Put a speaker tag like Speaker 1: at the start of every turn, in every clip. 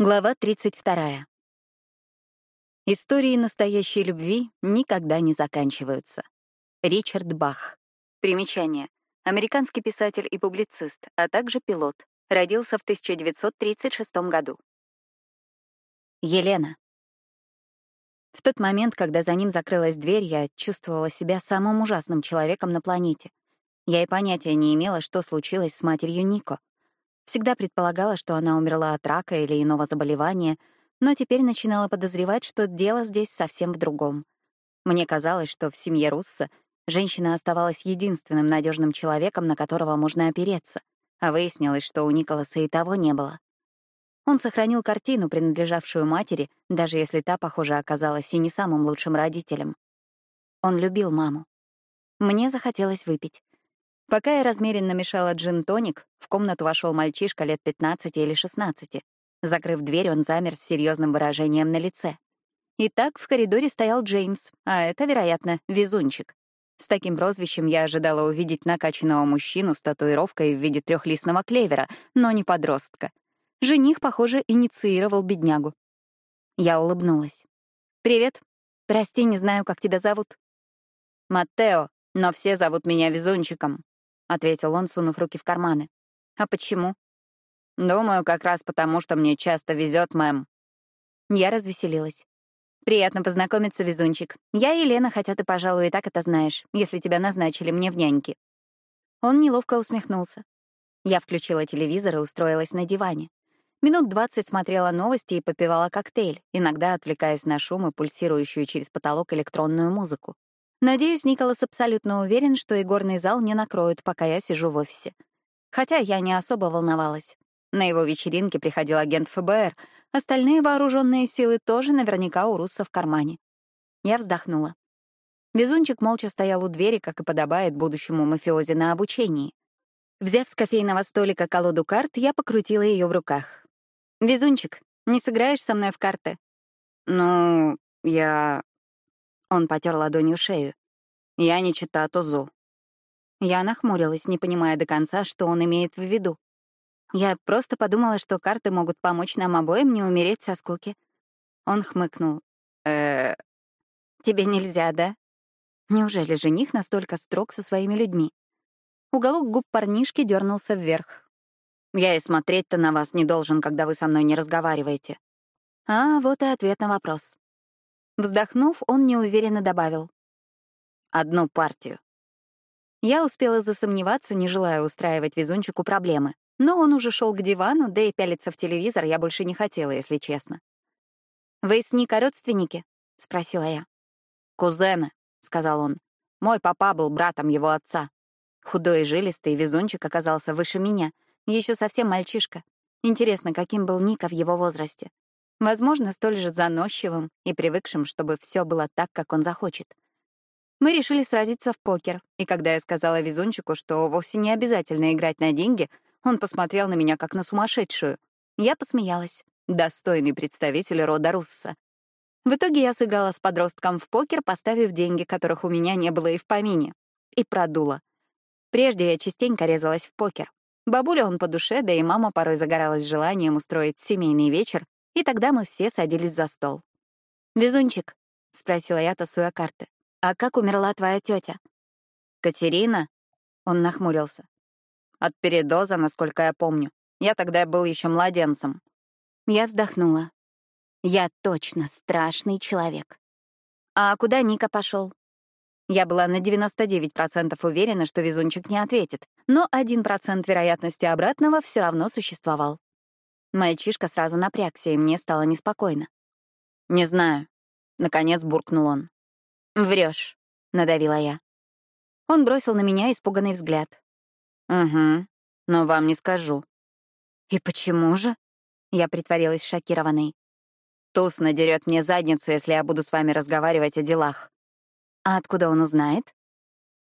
Speaker 1: Глава 32. Истории настоящей любви никогда не заканчиваются. Ричард Бах. Примечание. Американский писатель и публицист, а также пилот. Родился в 1936 году. Елена. В тот момент, когда за ним закрылась дверь, я чувствовала себя самым ужасным человеком на планете. Я и понятия не имела, что случилось с матерью Нико. Всегда предполагала, что она умерла от рака или иного заболевания, но теперь начинала подозревать, что дело здесь совсем в другом. Мне казалось, что в семье Русса женщина оставалась единственным надежным человеком, на которого можно опереться, а выяснилось, что у Николаса и того не было. Он сохранил картину, принадлежавшую матери, даже если та, похоже, оказалась и не самым лучшим родителем. Он любил маму. Мне захотелось выпить. Пока я размеренно мешала джин-тоник, в комнату вошел мальчишка лет 15 или 16. Закрыв дверь, он замер с серьезным выражением на лице. Итак, в коридоре стоял Джеймс, а это, вероятно, везунчик. С таким прозвищем я ожидала увидеть накачанного мужчину с татуировкой в виде трехлистного клевера, но не подростка. Жених, похоже, инициировал беднягу. Я улыбнулась. «Привет. Прости, не знаю, как тебя зовут». «Маттео, но все зовут меня Везунчиком», — ответил он, сунув руки в карманы. «А почему?» «Думаю, как раз потому, что мне часто везет, мэм». Я развеселилась. «Приятно познакомиться, везунчик. Я и Елена, хотя ты, пожалуй, и так это знаешь, если тебя назначили мне в няньки». Он неловко усмехнулся. Я включила телевизор и устроилась на диване. Минут двадцать смотрела новости и попивала коктейль, иногда отвлекаясь на шум и пульсирующую через потолок электронную музыку. Надеюсь, Николас абсолютно уверен, что игорный зал не накроют, пока я сижу в офисе. Хотя я не особо волновалась. На его вечеринке приходил агент ФБР, остальные вооруженные силы тоже наверняка у Русса в кармане. Я вздохнула. Везунчик молча стоял у двери, как и подобает будущему мафиози на обучении. Взяв с кофейного столика колоду карт, я покрутила ее в руках. «Везунчик, не сыграешь со мной в карты?» «Ну, я...» Он потер ладонью шею. «Я не чита Тузу». Я нахмурилась, не понимая до конца, что он имеет в виду. Я просто подумала, что карты могут помочь нам обоим не умереть со скуки. Он хмыкнул. э Тебе нельзя, да? Неужели жених настолько строг со своими людьми? Уголок губ парнишки дернулся вверх. Я и смотреть-то на вас не должен, когда вы со мной не разговариваете. А вот и ответ на вопрос. Вздохнув, он неуверенно добавил. «Одну партию». Я успела засомневаться, не желая устраивать везунчику проблемы. Но он уже шел к дивану, да и пялиться в телевизор я больше не хотела, если честно. «Вы с Ника родственники?» — спросила я. «Кузены», — сказал он. «Мой папа был братом его отца. Худой и жилистый везунчик оказался выше меня, еще совсем мальчишка. Интересно, каким был Ника в его возрасте? Возможно, столь же заносчивым и привыкшим, чтобы все было так, как он захочет. Мы решили сразиться в покер, и когда я сказала везунчику, что вовсе не обязательно играть на деньги, он посмотрел на меня как на сумасшедшую. Я посмеялась. Достойный представитель рода Русса. В итоге я сыграла с подростком в покер, поставив деньги, которых у меня не было и в помине. И продула. Прежде я частенько резалась в покер. Бабуля он по душе, да и мама порой загоралась желанием устроить семейный вечер, и тогда мы все садились за стол. «Везунчик», — спросила я, тасуя карты, «а как умерла твоя тетя?» «Катерина?» — он нахмурился. «От передоза, насколько я помню. Я тогда был еще младенцем». Я вздохнула. «Я точно страшный человек». «А куда Ника пошел? Я была на 99% уверена, что везунчик не ответит, но 1% вероятности обратного все равно существовал. Мальчишка сразу напрягся, и мне стало неспокойно. «Не знаю», — наконец буркнул он. Врешь, надавила я. Он бросил на меня испуганный взгляд. «Угу, но вам не скажу». «И почему же?» Я притворилась шокированной. «Туз надерет мне задницу, если я буду с вами разговаривать о делах». «А откуда он узнает?»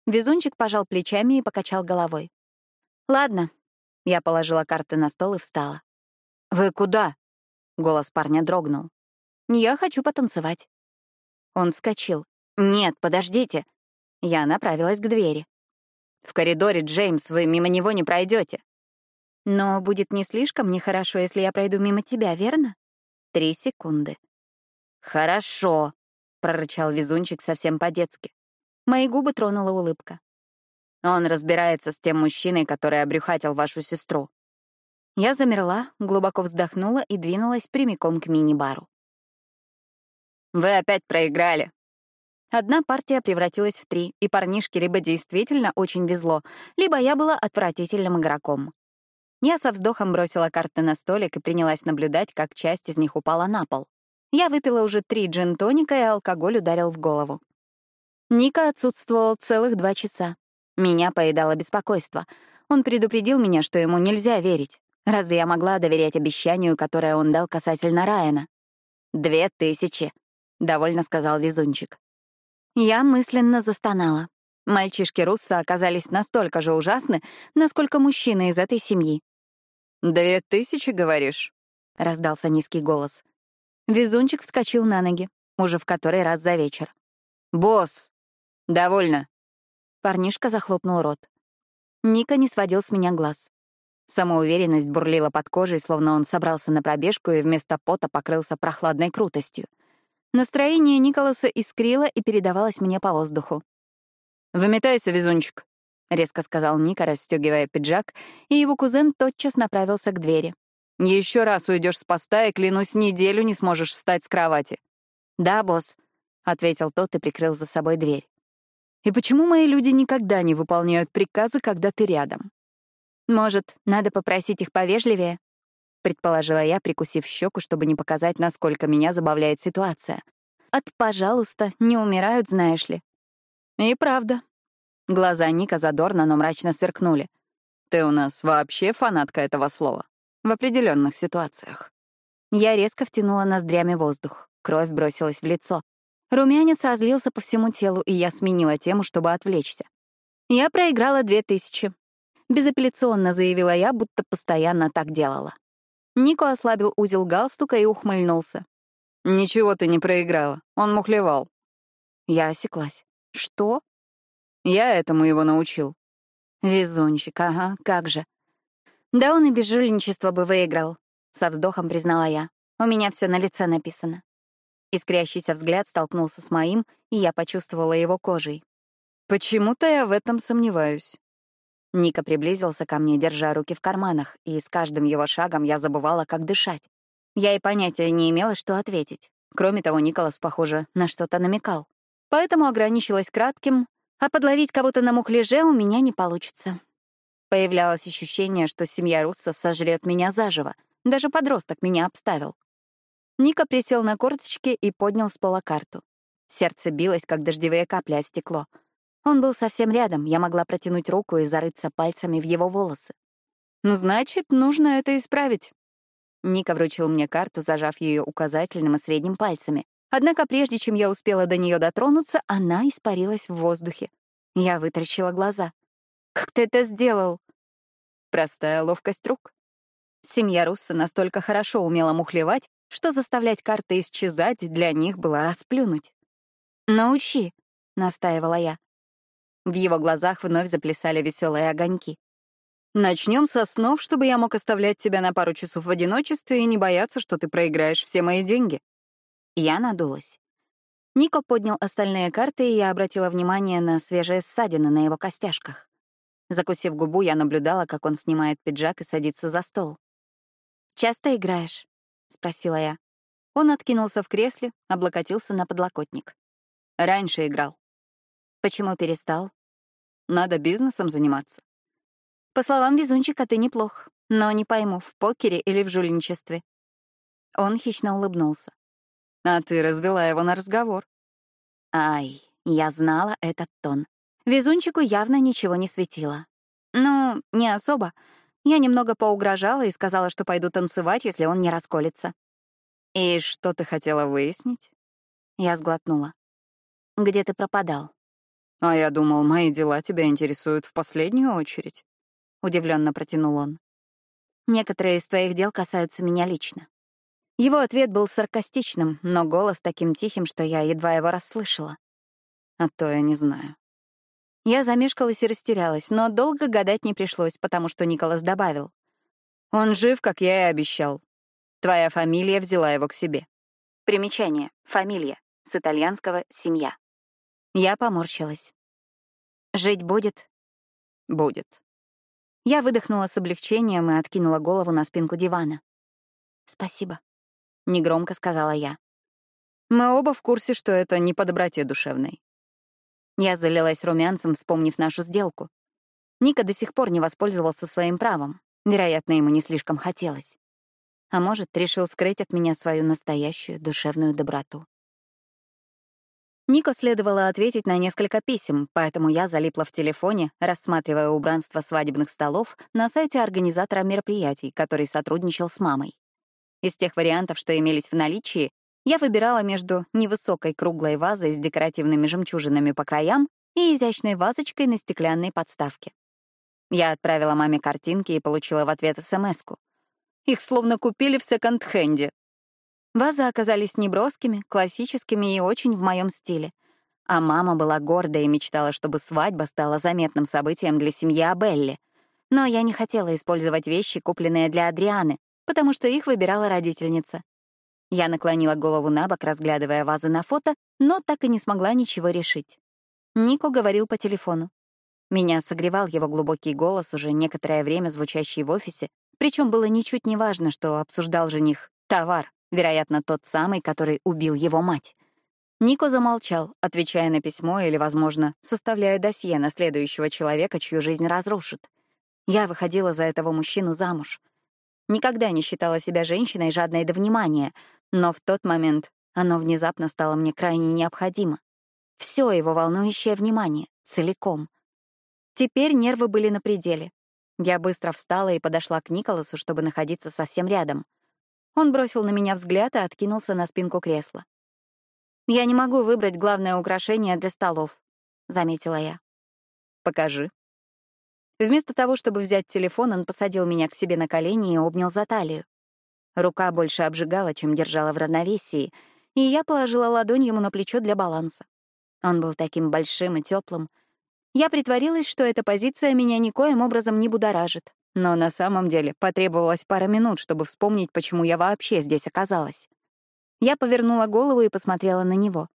Speaker 1: Везунчик пожал плечами и покачал головой. «Ладно». Я положила карты на стол и встала. «Вы куда?» — голос парня дрогнул. «Я хочу потанцевать». Он вскочил. «Нет, подождите». Я направилась к двери. «В коридоре, Джеймс, вы мимо него не пройдете. «Но будет не слишком нехорошо, если я пройду мимо тебя, верно?» Три секунды. «Хорошо», — прорычал везунчик совсем по-детски. Мои губы тронула улыбка. Он разбирается с тем мужчиной, который обрюхатил вашу сестру. Я замерла, глубоко вздохнула и двинулась прямиком к мини-бару. «Вы опять проиграли». Одна партия превратилась в три, и парнишке либо действительно очень везло, либо я была отвратительным игроком. Я со вздохом бросила карты на столик и принялась наблюдать, как часть из них упала на пол. Я выпила уже три джин-тоника, и алкоголь ударил в голову. Ника отсутствовал целых два часа. Меня поедало беспокойство. Он предупредил меня, что ему нельзя верить. Разве я могла доверять обещанию, которое он дал касательно Райана? «Две тысячи», — довольно сказал везунчик. Я мысленно застонала. Мальчишки Русса оказались настолько же ужасны, насколько мужчины из этой семьи. «Две тысячи, говоришь?» — раздался низкий голос. Везунчик вскочил на ноги, уже в который раз за вечер. «Босс!» «Довольно!» Парнишка захлопнул рот. Ника не сводил с меня глаз. Самоуверенность бурлила под кожей, словно он собрался на пробежку и вместо пота покрылся прохладной крутостью. Настроение Николаса искрило и передавалось мне по воздуху. «Выметайся, везунчик», — резко сказал Ника, расстегивая пиджак, и его кузен тотчас направился к двери. Еще раз уйдешь с поста, и, клянусь, неделю не сможешь встать с кровати». «Да, босс», — ответил тот и прикрыл за собой дверь. «И почему мои люди никогда не выполняют приказы, когда ты рядом?» «Может, надо попросить их повежливее?» — предположила я, прикусив щеку, чтобы не показать, насколько меня забавляет ситуация. «От «пожалуйста» не умирают, знаешь ли». И правда. Глаза Ника задорно, но мрачно сверкнули. «Ты у нас вообще фанатка этого слова? В определенных ситуациях». Я резко втянула ноздрями воздух. Кровь бросилась в лицо. Румянец разлился по всему телу, и я сменила тему, чтобы отвлечься. Я проиграла две тысячи. Безапелляционно заявила я, будто постоянно так делала. Нико ослабил узел галстука и ухмыльнулся. «Ничего ты не проиграла. Он мухлевал». Я осеклась. «Что?» «Я этому его научил». «Везунчик, ага, как же». «Да он и без жульничества бы выиграл», — со вздохом признала я. «У меня все на лице написано». Искрящийся взгляд столкнулся с моим, и я почувствовала его кожей. «Почему-то я в этом сомневаюсь». Ника приблизился ко мне, держа руки в карманах, и с каждым его шагом я забывала, как дышать. Я и понятия не имела, что ответить. Кроме того, Николас, похоже, на что-то намекал. Поэтому ограничилась кратким, а подловить кого-то на мухляже у меня не получится. Появлялось ощущение, что семья Русса сожрет меня заживо. Даже подросток меня обставил. Ника присел на корточки и поднял с пола карту. Сердце билось, как дождевые капли о стекло — он был совсем рядом, я могла протянуть руку и зарыться пальцами в его волосы. «Ну, «Значит, нужно это исправить». Ника вручил мне карту, зажав ее указательным и средним пальцами. Однако прежде чем я успела до нее дотронуться, она испарилась в воздухе. Я вытаращила глаза. «Как ты это сделал?» Простая ловкость рук. Семья Русса настолько хорошо умела мухлевать, что заставлять карты исчезать для них было расплюнуть. «Научи», — настаивала я. В его глазах вновь заплясали веселые огоньки. Начнем со снов, чтобы я мог оставлять тебя на пару часов в одиночестве и не бояться, что ты проиграешь все мои деньги. Я надулась. Нико поднял остальные карты, и я обратила внимание на свежие ссадины на его костяшках. Закусив губу, я наблюдала, как он снимает пиджак и садится за стол. «Часто играешь?» — спросила я. Он откинулся в кресле, облокотился на подлокотник. «Раньше играл. Почему перестал? Надо бизнесом заниматься. По словам везунчика, ты неплох, но не пойму, в покере или в жульничестве. Он хищно улыбнулся. А ты развела его на разговор. Ай, я знала этот тон. Везунчику явно ничего не светило. Ну, не особо. Я немного поугрожала и сказала, что пойду танцевать, если он не расколется. «И что ты хотела выяснить?» Я сглотнула. «Где ты пропадал?» «А я думал, мои дела тебя интересуют в последнюю очередь», — удивленно протянул он. «Некоторые из твоих дел касаются меня лично». Его ответ был саркастичным, но голос таким тихим, что я едва его расслышала. А то я не знаю. Я замешкалась и растерялась, но долго гадать не пришлось, потому что Николас добавил. «Он жив, как я и обещал». Твоя фамилия взяла его к себе. Примечание. Фамилия. С итальянского «семья». Я поморщилась. Жить будет? Будет. Я выдохнула с облегчением и откинула голову на спинку дивана. «Спасибо», — негромко сказала я. Мы оба в курсе, что это не по доброте душевной. Я залилась румянцем, вспомнив нашу сделку. Ника до сих пор не воспользовался своим правом. Вероятно, ему не слишком хотелось. А может, решил скрыть от меня свою настоящую душевную доброту. Нико следовало ответить на несколько писем, поэтому я залипла в телефоне, рассматривая убранство свадебных столов на сайте организатора мероприятий, который сотрудничал с мамой. Из тех вариантов, что имелись в наличии, я выбирала между невысокой круглой вазой с декоративными жемчужинами по краям и изящной вазочкой на стеклянной подставке. Я отправила маме картинки и получила в ответ смс -ку. Их словно купили в секонд-хенде. Вазы оказались неброскими, классическими и очень в моем стиле. А мама была горда и мечтала, чтобы свадьба стала заметным событием для семьи Абелли. Но я не хотела использовать вещи, купленные для Адрианы, потому что их выбирала родительница. Я наклонила голову на бок, разглядывая вазы на фото, но так и не смогла ничего решить. Нико говорил по телефону. Меня согревал его глубокий голос, уже некоторое время звучащий в офисе, причем было ничуть не важно, что обсуждал жених товар, Вероятно, тот самый, который убил его мать. Нико замолчал, отвечая на письмо или, возможно, составляя досье на следующего человека, чью жизнь разрушит. Я выходила за этого мужчину замуж. Никогда не считала себя женщиной, жадной до внимания, но в тот момент оно внезапно стало мне крайне необходимо. Все его волнующее внимание, целиком. Теперь нервы были на пределе. Я быстро встала и подошла к Николасу, чтобы находиться совсем рядом — он бросил на меня взгляд и откинулся на спинку кресла. «Я не могу выбрать главное украшение для столов», — заметила я. «Покажи». Вместо того, чтобы взять телефон, он посадил меня к себе на колени и обнял за талию. Рука больше обжигала, чем держала в равновесии, и я положила ладонь ему на плечо для баланса. Он был таким большим и теплым. Я притворилась, что эта позиция меня никоим образом не будоражит. Но на самом деле потребовалось пара минут, чтобы вспомнить, почему я вообще здесь оказалась. Я повернула голову и посмотрела на него.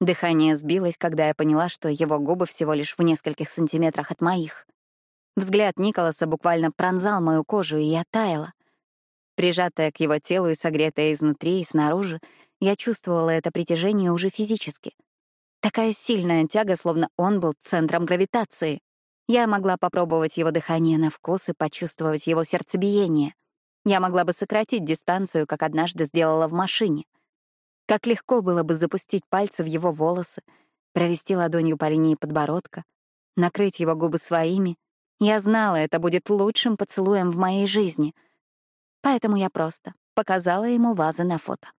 Speaker 1: Дыхание сбилось, когда я поняла, что его губы всего лишь в нескольких сантиметрах от моих. Взгляд Николаса буквально пронзал мою кожу, и я таяла. Прижатая к его телу и согретая изнутри и снаружи, я чувствовала это притяжение уже физически. Такая сильная тяга, словно он был центром гравитации. Я могла попробовать его дыхание на вкус и почувствовать его сердцебиение. Я могла бы сократить дистанцию, как однажды сделала в машине. Как легко было бы запустить пальцы в его волосы, провести ладонью по линии подбородка, накрыть его губы своими. Я знала, это будет лучшим поцелуем в моей жизни. Поэтому я просто показала ему вазы на фото.